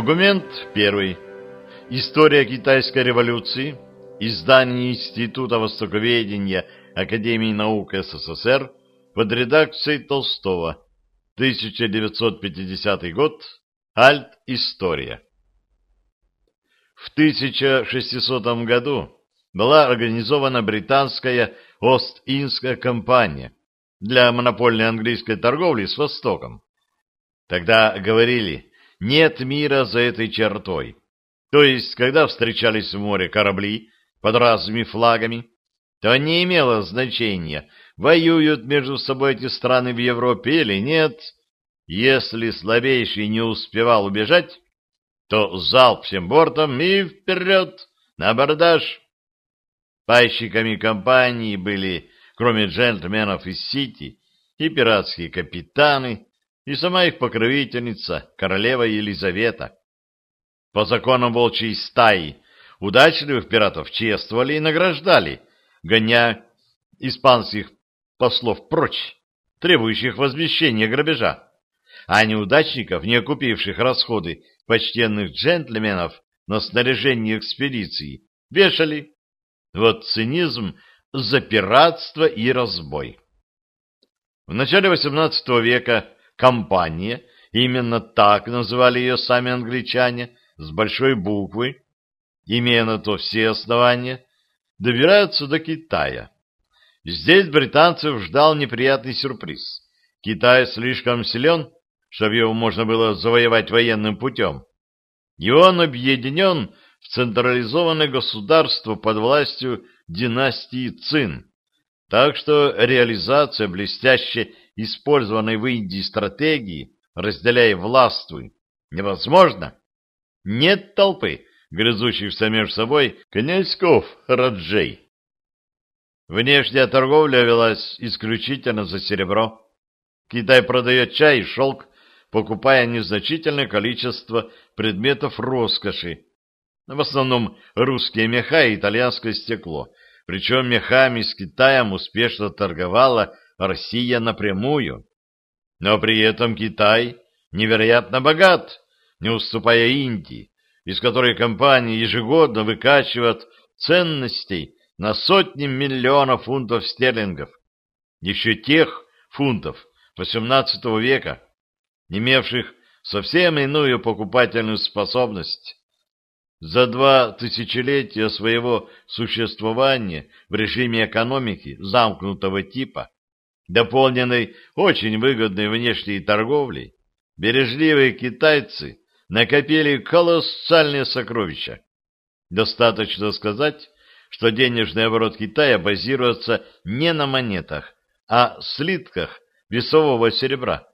Документ первый. История китайской революции. Издание Института Востоковедения Академии наук СССР под редакцией Толстого. 1950 год. Альт. История. В 1600 году была организована британская Ост-Индская компания для монопольной английской торговли с Востоком. Тогда говорили, нет мира за этой чертой. То есть, когда встречались в море корабли под разными флагами, то не имело значения, воюют между собой эти страны в Европе или нет. Если слабейший не успевал убежать, то залп всем бортом и вперед, на абордаж. Пайщиками компании были, кроме джентльменов из Сити, и пиратские капитаны, и сама их покровительница, королева Елизавета. По законам волчьей стаи удачливых пиратов чествовали и награждали, гоня испанских послов прочь, требующих возмещения грабежа, а неудачников, не окупивших расходы почтенных джентльменов на снаряжение экспедиции, вешали. Вот цинизм за пиратство и разбой. В начале XVIII века компания, именно так называли ее сами англичане, с большой буквы, имея на то все основания, добираются до Китая. Здесь британцев ждал неприятный сюрприз. Китай слишком силен, чтобы его можно было завоевать военным путем. И он объединен в централизованное государство под властью династии Цин. Так что реализация блестяще использованной в Индии стратегии «разделяй властвуй» невозможна. Нет толпы, грызущихся между собой князьков Раджей. Внешняя торговля велась исключительно за серебро. Китай продает чай и шелк, покупая незначительное количество предметов роскоши, в основном русские меха и итальянское стекло, причем мехами с Китаем успешно торговала Россия напрямую. Но при этом Китай невероятно богат, не уступая Индии, из которой компания ежегодно выкачивает ценностей на сотни миллионов фунтов стерлингов, еще тех фунтов XVIII века, имевших совсем иную покупательную способность. За два тысячелетия своего существования в режиме экономики замкнутого типа, дополненной очень выгодной внешней торговлей, бережливые китайцы накопили колоссальные сокровища. Достаточно сказать, что денежный оборот Китая базируется не на монетах, а слитках весового серебра.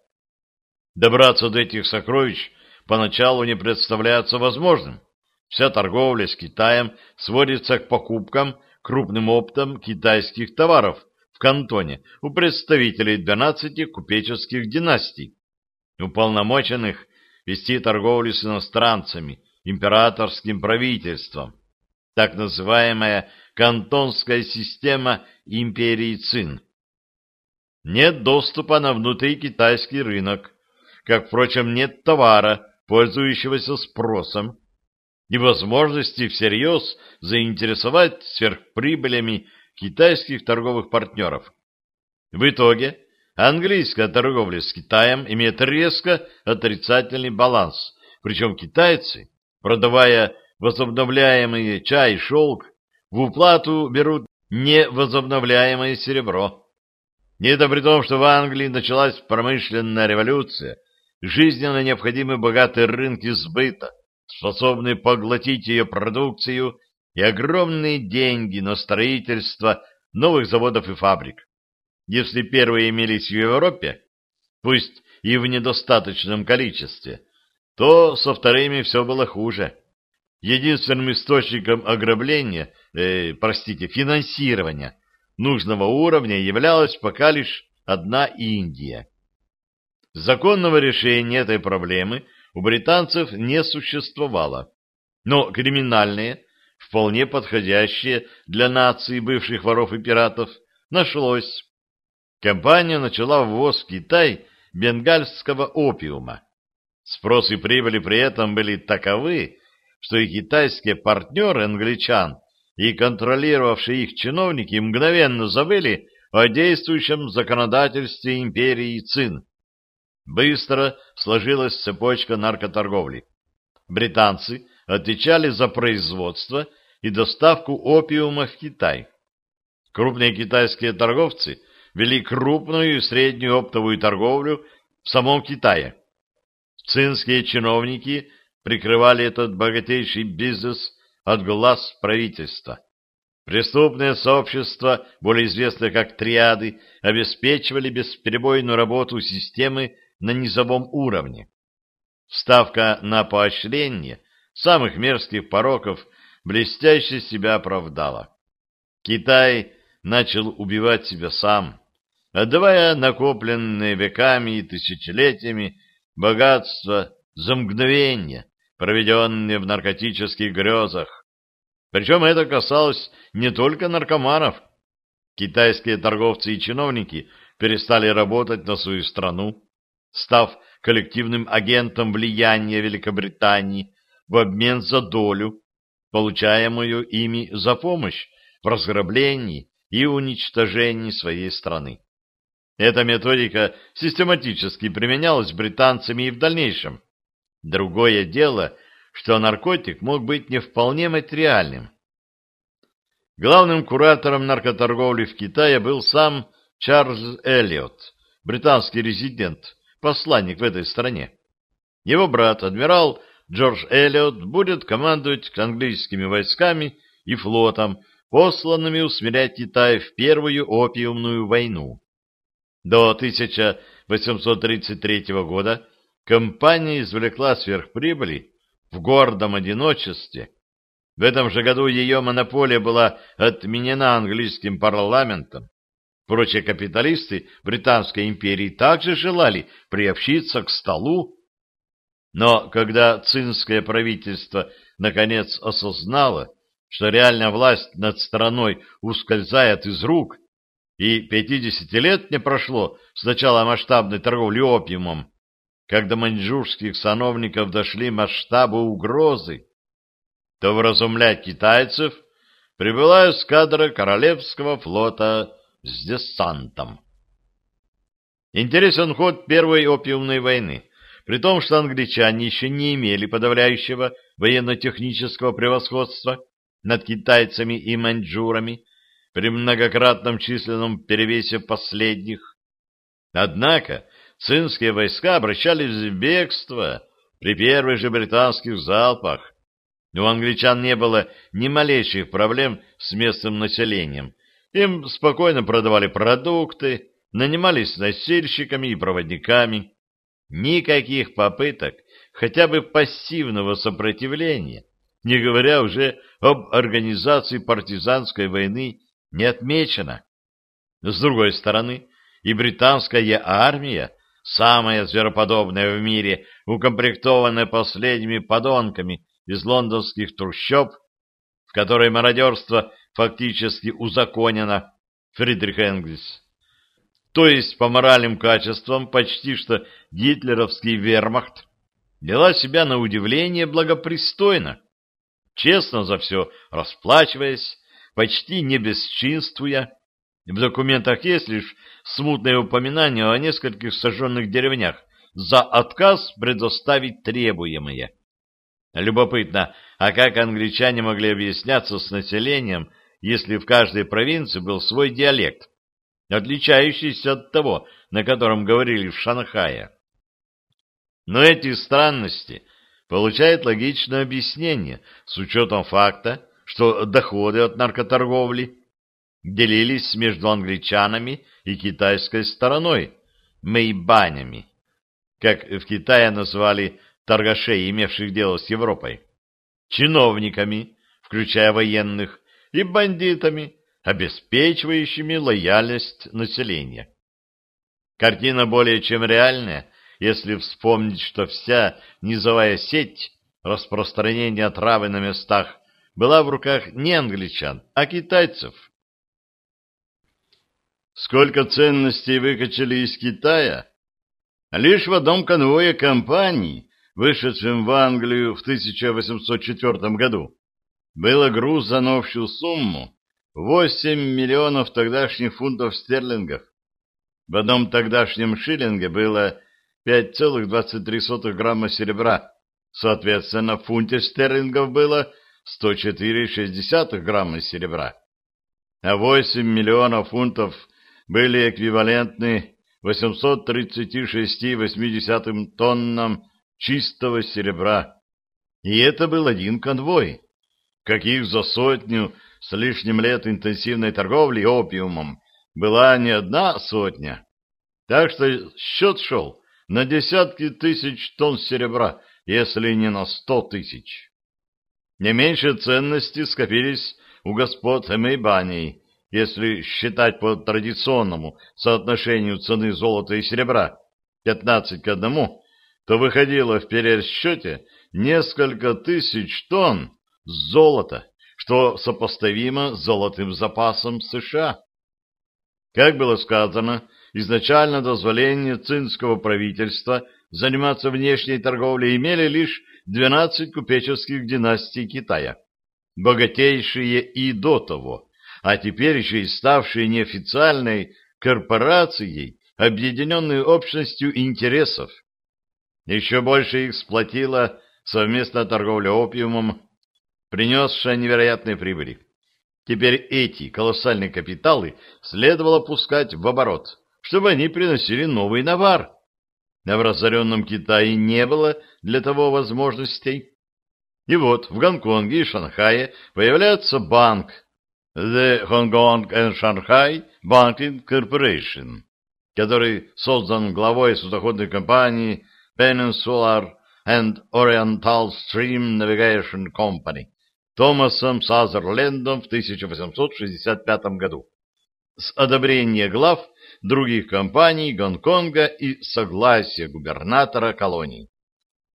Добраться до этих сокровищ поначалу не представляется возможным. Вся торговля с Китаем сводится к покупкам крупным оптом китайских товаров в кантоне у представителей 12 купеческих династий, уполномоченных вести торговлю с иностранцами, императорским правительством, так называемая кантонская система империи Цин. Нет доступа на внутрикитайский рынок, как, впрочем, нет товара, пользующегося спросом, и возможности всерьез заинтересовать сверхприбылями китайских торговых партнеров. В итоге английская торговля с Китаем имеет резко отрицательный баланс, причем китайцы, продавая возобновляемые чай и шелк, в уплату берут невозобновляемое серебро. И это при том, что в Англии началась промышленная революция, жизненно необходимы богатые рынки сбыта, способные поглотить ее продукцию и огромные деньги на строительство новых заводов и фабрик. Если первые имелись в Европе, пусть и в недостаточном количестве, то со вторыми все было хуже. Единственным источником ограбления, э, простите, финансирования нужного уровня являлась пока лишь одна Индия. Законного решения этой проблемы у британцев не существовало, но криминальные, вполне подходящее для нации бывших воров и пиратов, нашлось. Компания начала ввоз в Китай бенгальского опиума. Спрос и прибыли при этом были таковы, что и китайские партнеры англичан, и контролировавшие их чиновники мгновенно забыли о действующем законодательстве империи Цин. Быстро сложилась цепочка наркоторговли. Британцы отвечали за производство и доставку опиума в Китай. Крупные китайские торговцы вели крупную и среднюю оптовую торговлю в самом Китае. Цинские чиновники прикрывали этот богатейший бизнес от глаз правительства. Преступные сообщества, более известные как триады, обеспечивали бесперебойную работу системы на низовом уровне. Ставка на поощрение самых мерзких пороков блестяще себя оправдала. Китай начал убивать себя сам, отдавая накопленные веками и тысячелетиями богатства за мгновение, проведенные в наркотических грезах. Причем это касалось не только наркоманов. Китайские торговцы и чиновники перестали работать на свою страну, став коллективным агентом влияния Великобритании в обмен за долю, получаемую ими за помощь в разграблении и уничтожении своей страны. Эта методика систематически применялась британцами и в дальнейшем. Другое дело, что наркотик мог быть не вполне материальным. Главным куратором наркоторговли в Китае был сам Чарльз Эллиот, британский резидент, посланник в этой стране. Его брат, адмирал Джордж Эллиот, будет командовать английскими войсками и флотом, посланными усмирять Китай в Первую опиумную войну. До 1833 года компания извлекла сверхприбыли в гордом одиночестве. В этом же году ее монополия была отменена английским парламентом. Прочие капиталисты Британской империи также желали приобщиться к столу. Но когда цинское правительство наконец осознало, что реальная власть над страной ускользает из рук, и 50 лет не прошло с начала масштабной торговли опиумом, когда маньчжурских сановников дошли масштабы угрозы, то вразумлять китайцев прибыла эскадра Королевского флота с десантом. Интересен ход Первой опиумной войны, при том, что англичане еще не имели подавляющего военно-технического превосходства над китайцами и маньчжурами при многократном численном перевесе последних. Однако цинские войска обращались в бегство при первых же британских залпах. У англичан не было ни малейших проблем с местным населением, им спокойно продавали продукты, нанимались носильщиками и проводниками. Никаких попыток хотя бы пассивного сопротивления, не говоря уже об организации партизанской войны, не отмечено. С другой стороны, и британская армия, самая звероподобная в мире, укомплектованная последними подонками из лондонских трущоб, в которой мародерство фактически узаконена Фридрих Энгельс. То есть по моральным качествам почти что гитлеровский вермахт вела себя на удивление благопристойно, честно за все расплачиваясь, почти не бесчинствуя. В документах есть лишь смутное упоминание о нескольких сожженных деревнях за отказ предоставить требуемое. Любопытно, а как англичане могли объясняться с населением, если в каждой провинции был свой диалект, отличающийся от того, на котором говорили в Шанхае. Но эти странности получают логичное объяснение с учетом факта, что доходы от наркоторговли делились между англичанами и китайской стороной, мэйбанями, как в Китае назвали торгашей, имевших дело с Европой, чиновниками, включая военных, и бандитами, обеспечивающими лояльность населения. Картина более чем реальная, если вспомнить, что вся низовая сеть распространения травы на местах была в руках не англичан, а китайцев. Сколько ценностей выкачали из Китая? Лишь в одном конвое компаний вышедшем в Англию в 1804 году, было груз на общую сумму 8 миллионов тогдашних фунтов стерлингов. В одном тогдашнем шиллинге было 5,23 грамма серебра, соответственно, в фунте стерлингов было 104,6 грамма серебра. А 8 миллионов фунтов были эквивалентны 836,8 тоннам чистого серебра. И это был один конвой, каких за сотню с лишним лет интенсивной торговли опиумом была не одна сотня. Так что счет шел на десятки тысяч тонн серебра, если не на сто тысяч. Не меньше ценности скопились у господ Эмейбаней, если считать по традиционному соотношению цены золота и серебра 15 к 1, то выходило в пересчете несколько тысяч тонн золота, что сопоставимо с золотым запасом США. Как было сказано, изначально дозволение цинского правительства заниматься внешней торговлей имели лишь 12 купеческих династий Китая, богатейшие и до того, а теперь еще и ставшие неофициальной корпорацией, объединенной общностью интересов. Еще больше их сплотила совместная торговля опиумом, принесшая невероятные прибыли. Теперь эти колоссальные капиталы следовало пускать в оборот, чтобы они приносили новый навар. А в разоренном Китае не было для того возможностей. И вот в Гонконге и Шанхае появляется банк The Hong Kong and Shanghai Banking Corporation, который создан главой судоходной компании Peninsular and Oriental Stream Navigation Company Томасом Сазерлендом в 1865 году с одобрения глав других компаний Гонконга и согласия губернатора колоний.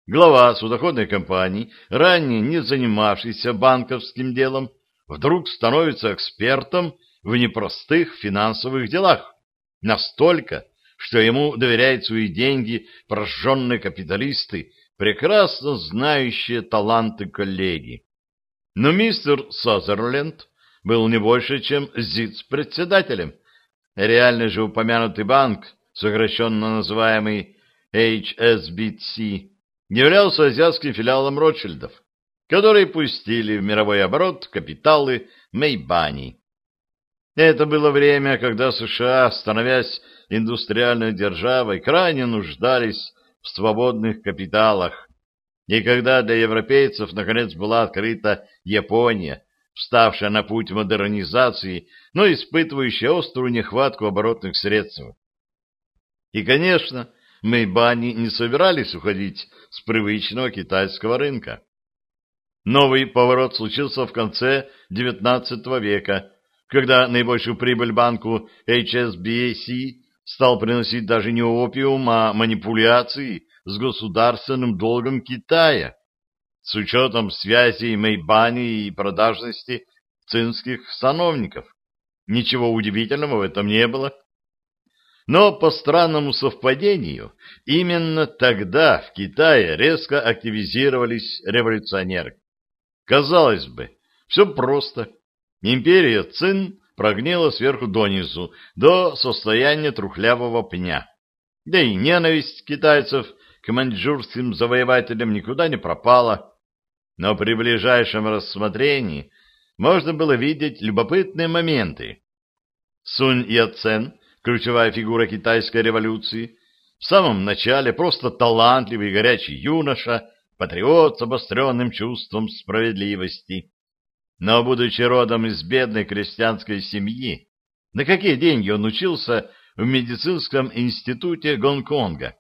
Глава судоходной компании, ранее не занимавшийся банковским делом, вдруг становится экспертом в непростых финансовых делах. Настолько, что ему доверяют свои деньги прожженные капиталисты, прекрасно знающие таланты коллеги. Но мистер Сазерленд был не больше, чем ЗИЦ-председателем. Реально же упомянутый банк, сокращенно называемый HSBC, являлся азиатским филиалом Ротшильдов, которые пустили в мировой оборот капиталы Мейбани. Это было время, когда США, становясь индустриальной державой, крайне нуждались в свободных капиталах, и когда для европейцев наконец была открыта Япония, вставшая на путь модернизации, но испытывающая острую нехватку оборотных средств. И, конечно, мы бани не собирались уходить с привычного китайского рынка. Новый поворот случился в конце XIX века, когда наибольшую прибыль банку HSBC стал приносить даже не опиум, а манипуляции с государственным долгом Китая, с учетом связей Мэйбани и продажности цинских сановников. Ничего удивительного в этом не было. Но по странному совпадению, именно тогда в Китае резко активизировались революционеры. Казалось бы, все просто. Империя Цин прогнила сверху донизу, до состояния трухлявого пня. Да и ненависть китайцев к маньчжурским завоевателям никуда не пропала, но при ближайшем рассмотрении можно было видеть любопытные моменты. Сунь Яцен, ключевая фигура китайской революции, в самом начале просто талантливый горячий юноша, патриот с обостренным чувством справедливости. Но, будучи родом из бедной крестьянской семьи, на какие деньги он учился в медицинском институте Гонконга?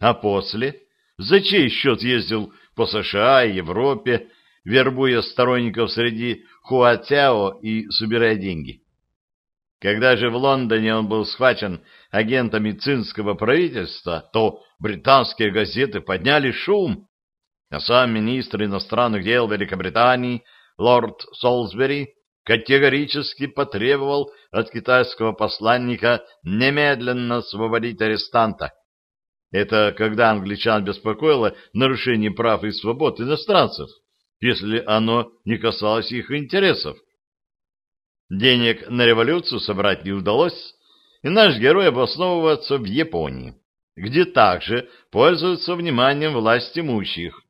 А после, за чей счет ездил по США и Европе, вербуя сторонников среди Хуатяо и собирая деньги? Когда же в Лондоне он был схвачен агентами цинского правительства, то британские газеты подняли шум, а сам министр иностранных дел Великобритании лорд Солсбери категорически потребовал от китайского посланника немедленно освободить арестанта Это когда англичан беспокоило нарушение прав и свобод иностранцев, если оно не касалось их интересов. Денег на революцию собрать не удалось, и наш герой обосновывается в Японии, где также пользуются вниманием власть имущих.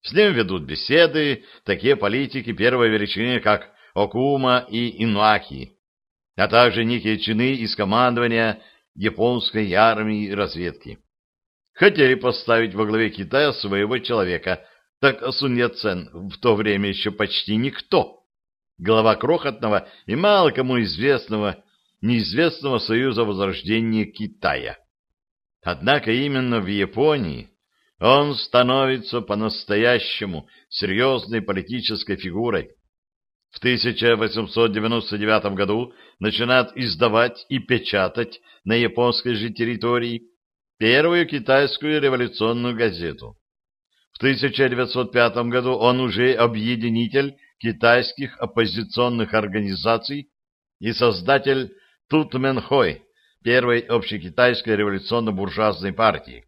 С ним ведут беседы такие политики первой величины, как Окума и Инуаки, а также некие чины из командования японской армии и разведки. Хотели поставить во главе Китая своего человека, так Сунь в то время еще почти никто. Глава крохотного и мало кому известного, неизвестного союза возрождения Китая. Однако именно в Японии он становится по-настоящему серьезной политической фигурой. В 1899 году начинает издавать и печатать на японской же территории первую китайскую революционную газету. В 1905 году он уже объединитель китайских оппозиционных организаций и создатель Тутменхой, первой общекитайской революционно-буржуазной партии.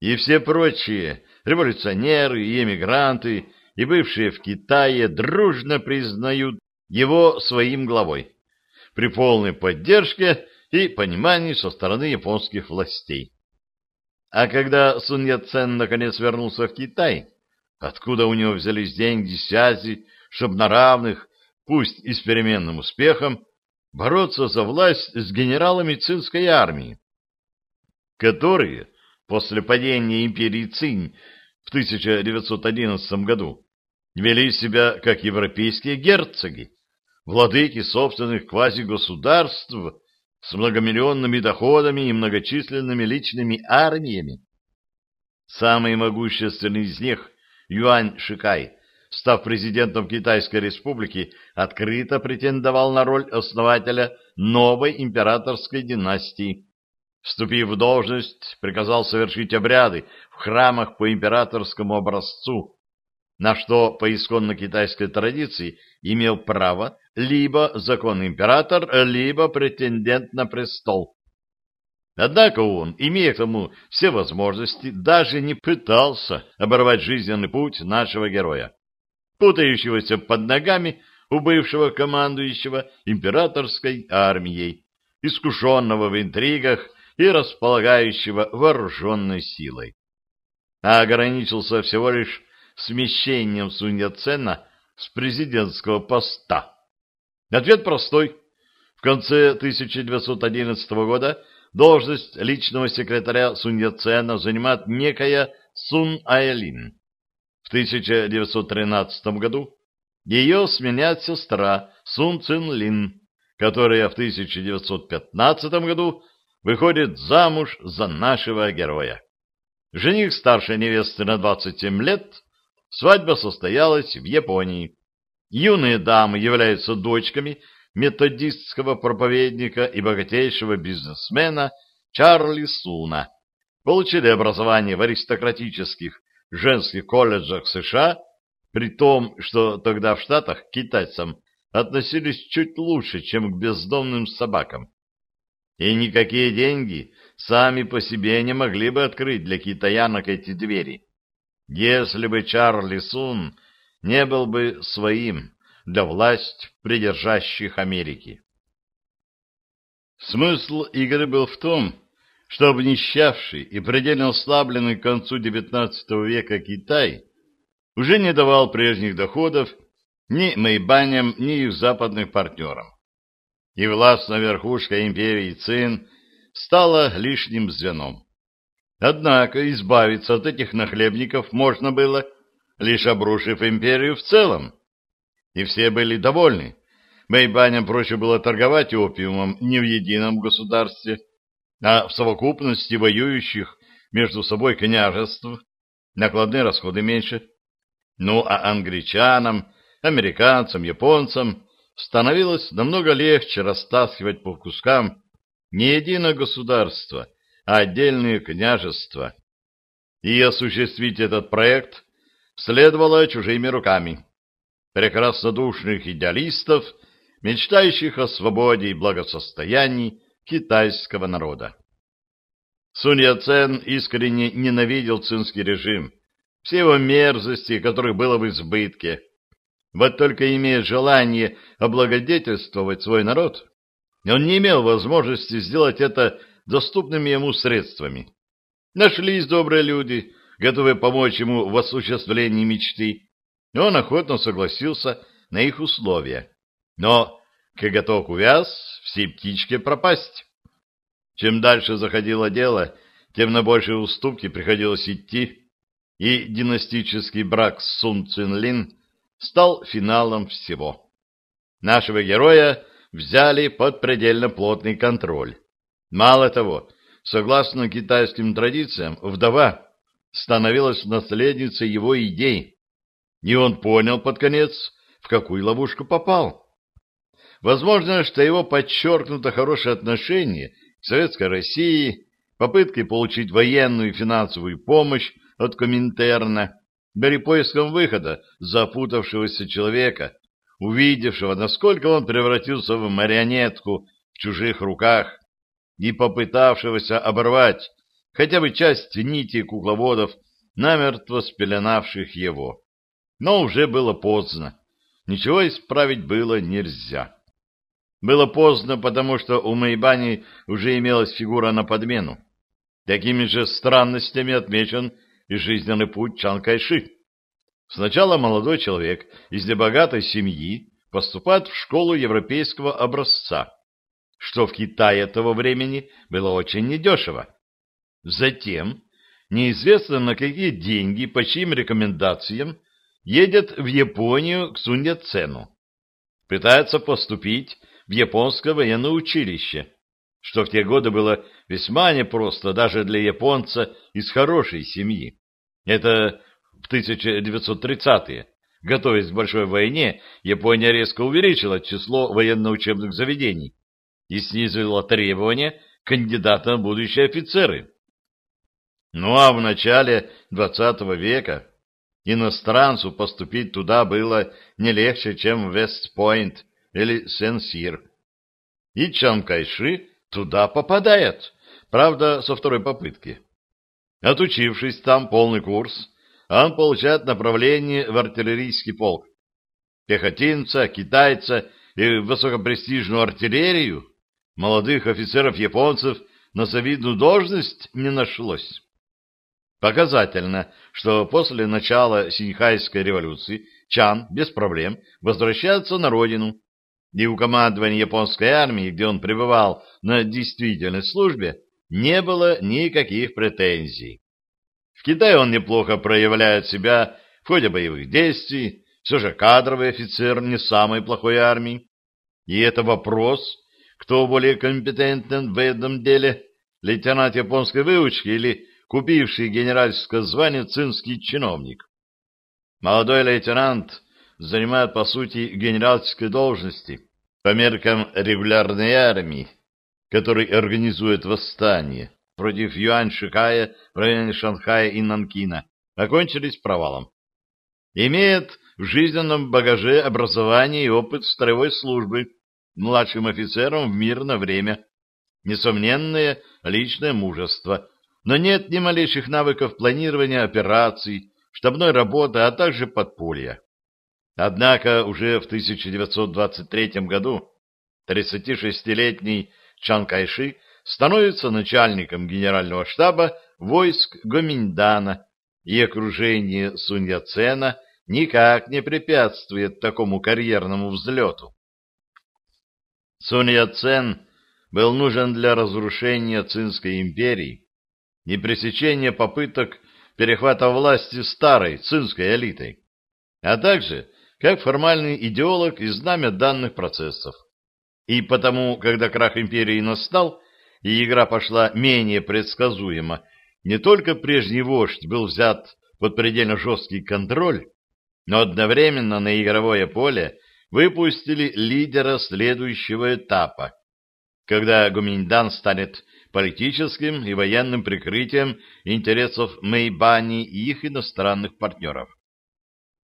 И все прочие революционеры и эмигранты, и бывшие в Китае дружно признают его своим главой при полной поддержке и понимании со стороны японских властей. А когда Сун Яцен наконец вернулся в Китай, откуда у него взялись деньги, связи, чтобы на равных, пусть и с переменным успехом, бороться за власть с генералами цинской армии, которые после падения империи Цинь в 1911 году вели себя как европейские герцоги, владыки собственных квазигосударств с многомиллионными доходами и многочисленными личными армиями. Самый могущественный из них, Юань Шикай, став президентом Китайской республики, открыто претендовал на роль основателя новой императорской династии. Вступив в должность, приказал совершить обряды в храмах по императорскому образцу, на что по исконно китайской традиции имел право либо законный император, либо претендент на престол. Однако он, имея к тому все возможности, даже не пытался оборвать жизненный путь нашего героя, путающегося под ногами у бывшего командующего императорской армией, искушенного в интригах и располагающего вооруженной силой. А ограничился всего лишь смещением Сунья Цена с президентского поста Ответ простой. В конце 1911 года должность личного секретаря Сунь Яцена занимает некая Сун Айлин. В 1913 году ее сменяет сестра Сун Цин Лин, которая в 1915 году выходит замуж за нашего героя. Жених старшей невесты на 27 лет, свадьба состоялась в Японии. Юные дамы являются дочками методистского проповедника и богатейшего бизнесмена Чарли Суна, получили образование в аристократических женских колледжах США, при том, что тогда в Штатах к китайцам относились чуть лучше, чем к бездомным собакам. И никакие деньги сами по себе не могли бы открыть для китаянок эти двери. Если бы Чарли Сун не был бы своим для власть придержащих Америки. Смысл игры был в том, чтобы нищавший и предельно ослабленный к концу XIX века Китай уже не давал прежних доходов ни Мэйбаням, ни их западным партнерам. И властная верхушка империи Цин стала лишним звеном. Однако избавиться от этих нахлебников можно было, лишь обрушив империю в целом. И все были довольны. Мэйбаням проще было торговать опиумом не в едином государстве, а в совокупности воюющих между собой княжеств. Накладные расходы меньше. Ну, а англичанам, американцам, японцам становилось намного легче растаскивать по кускам не единое государство, а отдельные княжества. И осуществить этот проект следовало чужими руками прекраснодушных идеалистов, мечтающих о свободе и благосостоянии китайского народа. Сунь Яцен искренне ненавидел цинский режим, все его мерзости, которых было в избытке. Вот только имея желание облагодетельствовать свой народ, он не имел возможности сделать это доступными ему средствами. Нашлись добрые люди, готовые помочь ему в осуществлении мечты, и он охотно согласился на их условия. Но коготок увяз, все птички пропасть. Чем дальше заходило дело, тем на большие уступки приходилось идти, и династический брак с Сун Цинлин стал финалом всего. Нашего героя взяли под предельно плотный контроль. Мало того, согласно китайским традициям, вдова становилась наследницей его идей, и он понял под конец, в какую ловушку попал. Возможно, что его подчеркнуто хорошее отношение к Советской России, попытки получить военную и финансовую помощь от Коминтерна, были поиском выхода запутавшегося человека, увидевшего, насколько он превратился в марионетку в чужих руках и попытавшегося оборвать хотя бы часть нити кукловодов, намертво спеленавших его. Но уже было поздно. Ничего исправить было нельзя. Было поздно, потому что у Майбани уже имелась фигура на подмену. Такими же странностями отмечен и жизненный путь Чан Кайши. Сначала молодой человек из небогатой семьи поступает в школу европейского образца, что в Китае того времени было очень недешево. Затем, неизвестно на какие деньги, по чьим рекомендациям, едет в Японию к Сунья Цену. Пытается поступить в японское военное училище, что в те годы было весьма непросто даже для японца из хорошей семьи. Это в 1930-е. Готовясь к большой войне, Япония резко увеличила число военно-учебных заведений и снизила требования кандидата в будущие офицеры. Ну а в начале XX века иностранцу поступить туда было не легче, чем в Вестпойнт или Сен-Сир. И Чан Кайши туда попадает, правда, со второй попытки. Отучившись там полный курс, он получает направление в артиллерийский полк. Пехотинца, китайца и высокопрестижную артиллерию молодых офицеров-японцев на завидную должность не нашлось. Показательно, что после начала Синьхайской революции Чан без проблем возвращается на родину, и у командования японской армии, где он пребывал на действительной службе, не было никаких претензий. В Китае он неплохо проявляет себя в ходе боевых действий, все же кадровый офицер не самой плохой армии. И это вопрос, кто более компетентен в этом деле, лейтенант японской выучки или купивший генеральское звание цинский чиновник. Молодой лейтенант занимает, по сути, генеральской должности по меркам регулярной армии, который организует восстание против Юань-Шикая в районе Шанхая и Нанкина, окончились провалом. Имеет в жизненном багаже образование и опыт строевой службы младшим офицером в мирное время, несомненное личное мужество, но нет ни малейших навыков планирования операций, штабной работы, а также подполья. Однако уже в 1923 году 36-летний Чан Кайши становится начальником генерального штаба войск Гоминдана, и окружение Сунь Яцена никак не препятствует такому карьерному взлету. Сунь Яцен был нужен для разрушения Цинской империи, и пресечение попыток перехвата власти старой цинской элитой, а также как формальный идеолог и знамя данных процессов. И потому, когда крах империи настал, и игра пошла менее предсказуемо, не только прежний вождь был взят под предельно жесткий контроль, но одновременно на игровое поле выпустили лидера следующего этапа, когда Гуминьдан станет политическим и военным прикрытием интересов Мэйбани и их иностранных партнеров.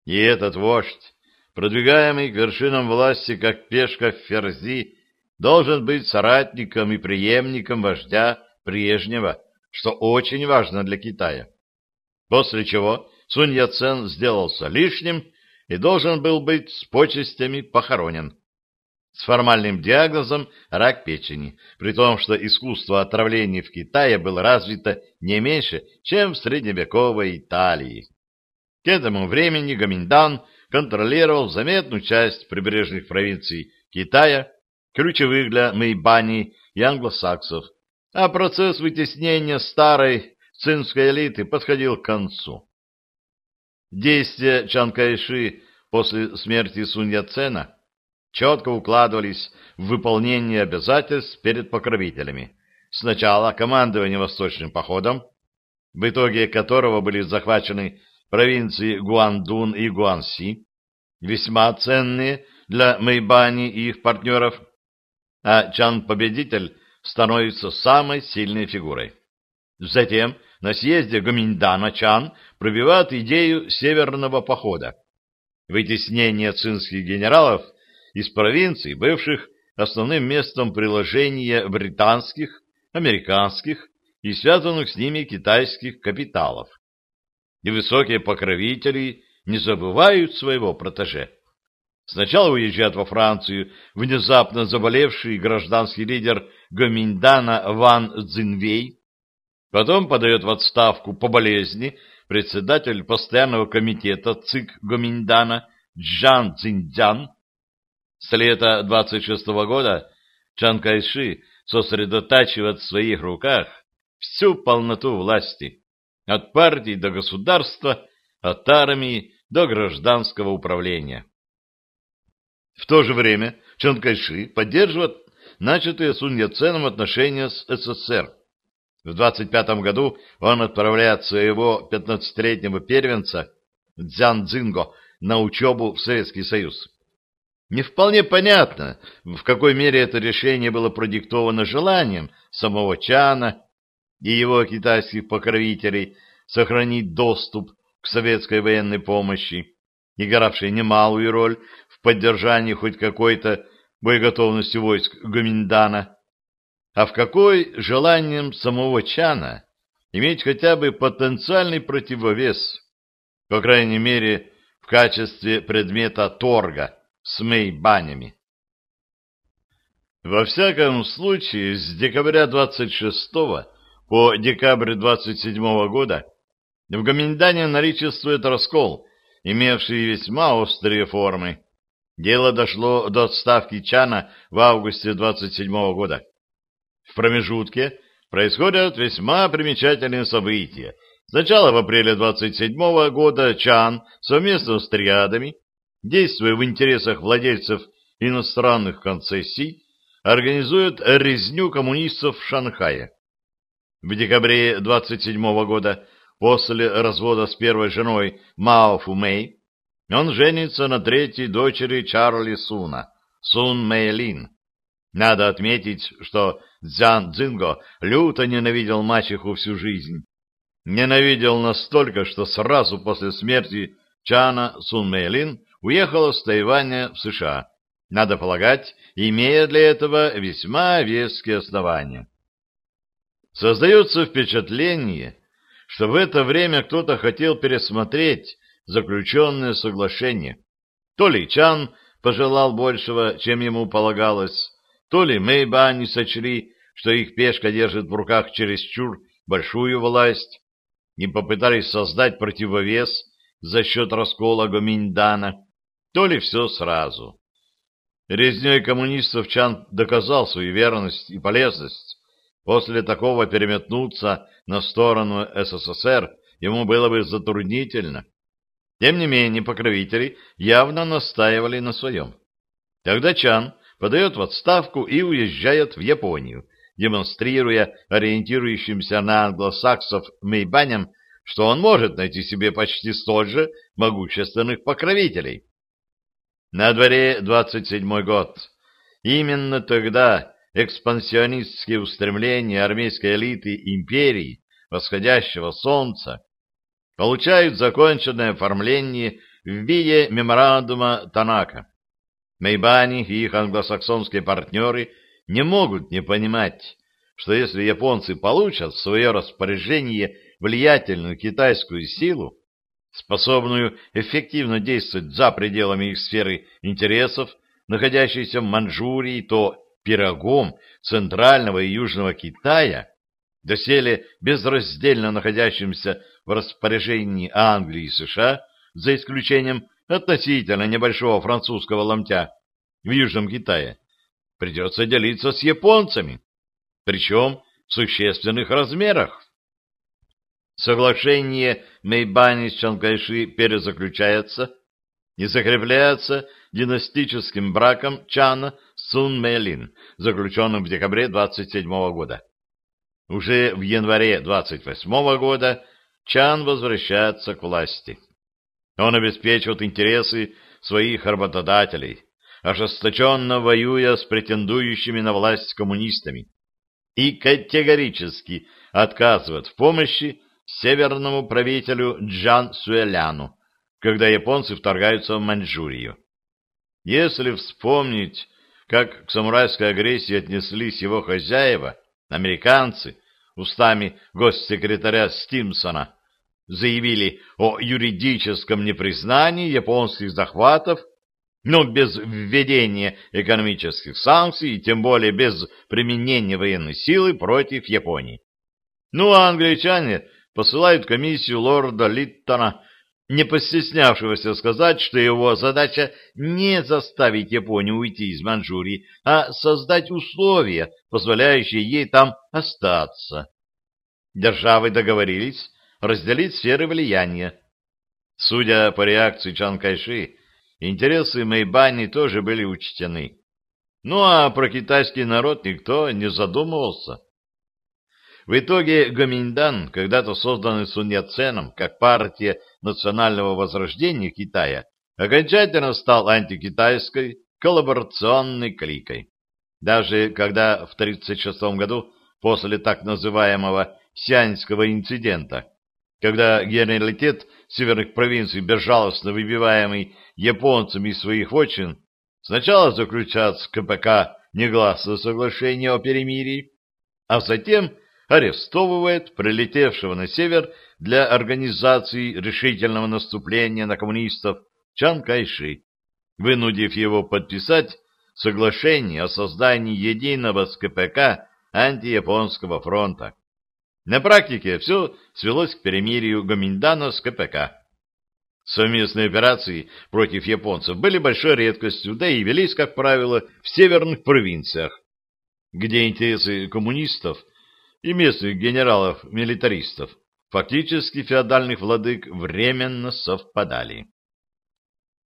И этот вождь, продвигаемый к вершинам власти как пешка в ферзи, должен быть соратником и преемником вождя прежнего, что очень важно для Китая. После чего Сунь Яцен сделался лишним и должен был быть с почестями похоронен. С формальным диагнозом рак печени, при том, что искусство отравления в Китае было развито не меньше, чем в средневековой Италии. К этому времени Гаминдан контролировал заметную часть прибрежных провинций Китая, ключевых для Мэйбани и англосаксов, а процесс вытеснения старой цинской элиты подходил к концу. Действия Чан Кайши после смерти Сунь Яцена четко укладывались в выполнение обязательств перед покровителями. Сначала командование Восточным походом, в итоге которого были захвачены провинции Гуандун и Гуанси, весьма ценные для Мэйбани и их партнеров, а Чан-победитель становится самой сильной фигурой. Затем на съезде Гоминдана Чан пробивает идею северного похода, вытеснение цинских генералов из провинций, бывших основным местом приложения британских, американских и связанных с ними китайских капиталов. И высокие покровители не забывают своего протеже. Сначала уезжает во Францию внезапно заболевший гражданский лидер Гоминдана Ван Цзинвей, потом подает в отставку по болезни председатель постоянного комитета ЦИК Гоминдана Джан Цзиньцзян. С лета 26 -го года Чан Кайши сосредотачивает в своих руках всю полноту власти, от партии до государства, от армии до гражданского управления. В то же время Чан Кайши поддерживает начатые Сунь Яценом отношения с СССР. В 25 году он отправляет своего 15-летнего первенца Дзян Цзинго на учебу в Советский Союз. Не вполне понятно, в какой мере это решение было продиктовано желанием самого Чана и его китайских покровителей сохранить доступ к советской военной помощи, игравшей немалую роль в поддержании хоть какой-то боеготовности войск Гоминдана, а в какой желанием самого Чана иметь хотя бы потенциальный противовес, по крайней мере, в качестве предмета торга с мейбанями. Во всяком случае, с декабря 26 по декабрь 27 года в Гоминдане наличествует раскол, имевший весьма острые формы. Дело дошло до отставки Чана в августе 27 года. В промежутке происходят весьма примечательные события. Сначала в апреле 27 года Чан совместно с триадами, действуя в интересах владельцев иностранных концессий, организует резню коммунистов в Шанхае. В декабре 27 года, после развода с первой женой Мао Фумей, он женится на третьей дочери Чарли Суна, Сун Мэйлин. Надо отметить, что Цзян Цзинго люто ненавидел мачеху всю жизнь. Ненавидел настолько, что сразу после смерти Чана Сун Мэйлин уехала с Тайваня в США. Надо полагать, имея для этого весьма веские основания. Создается впечатление, что в это время кто-то хотел пересмотреть заключенное соглашение. То ли Чан пожелал большего, чем ему полагалось, то ли Мэйба не сочли, что их пешка держит в руках чересчур большую власть, не попытались создать противовес за счет раскола Гоминдана, то ли все сразу. Резней коммунистов Чан доказал свою верность и полезность. После такого переметнуться на сторону СССР ему было бы затруднительно. Тем не менее, покровители явно настаивали на своем. Тогда Чан подает в отставку и уезжает в Японию, демонстрируя ориентирующимся на англосаксов мейбаням, что он может найти себе почти столь же могущественных покровителей. На дворе 27 год. Именно тогда экспансионистские устремления армейской элиты империи восходящего солнца получают законченное оформление в виде меморандума Танака. Мейбани и их англосаксонские партнеры не могут не понимать, что если японцы получат в свое распоряжение влиятельную китайскую силу, способную эффективно действовать за пределами их сферы интересов, находящейся в Манчжурии, то пирогом Центрального и Южного Китая, доселе безраздельно находящимся в распоряжении Англии и США, за исключением относительно небольшого французского ломтя в Южном Китае, придется делиться с японцами, причем в существенных размерах. Соглашение Мэйбани с Чанкайши перезаключается и закрепляется династическим браком Чана с Сун Мэлин, заключенным в декабре 27 года. Уже в январе 28 года Чан возвращается к власти. Он обеспечивает интересы своих работодателей, ожесточенно воюя с претендующими на власть коммунистами, и категорически отказывает в помощи северному правителю Джан Суэляну, когда японцы вторгаются в Маньчжурию. Если вспомнить, как к самурайской агрессии отнеслись его хозяева, американцы, устами госсекретаря Стимсона, заявили о юридическом непризнании японских захватов, но без введения экономических санкций и тем более без применения военной силы против Японии. Ну а англичане посылают комиссию лорда Литтона, не постеснявшегося сказать, что его задача не заставить Японию уйти из Манчжурии, а создать условия, позволяющие ей там остаться. Державы договорились разделить сферы влияния. Судя по реакции Чан Кайши, интересы Мэйбани тоже были учтены. Ну а про китайский народ никто не задумывался. В итоге Гоминьдан, когда-то созданный Сунь Яценом как партия национального возрождения Китая, окончательно стал антикитайской коллаборационной кликой. Даже когда в 1936 году, после так называемого Сианьского инцидента, когда генералитет северных провинций, безжалостно выбиваемый японцами из своих вотчин, сначала заключат с КПК негласное соглашение о перемирии, а затем арестовывает прилетевшего на север для организации решительного наступления на коммунистов Чан Кайши, вынудив его подписать соглашение о создании единого с КПК антияпонского фронта. На практике все свелось к перемирию Гоминдана с КПК. Совместные операции против японцев были большой редкостью, да и велись, как правило, в северных провинциях, где интересы коммунистов и местных генералов-милитаристов, фактически феодальных владык, временно совпадали.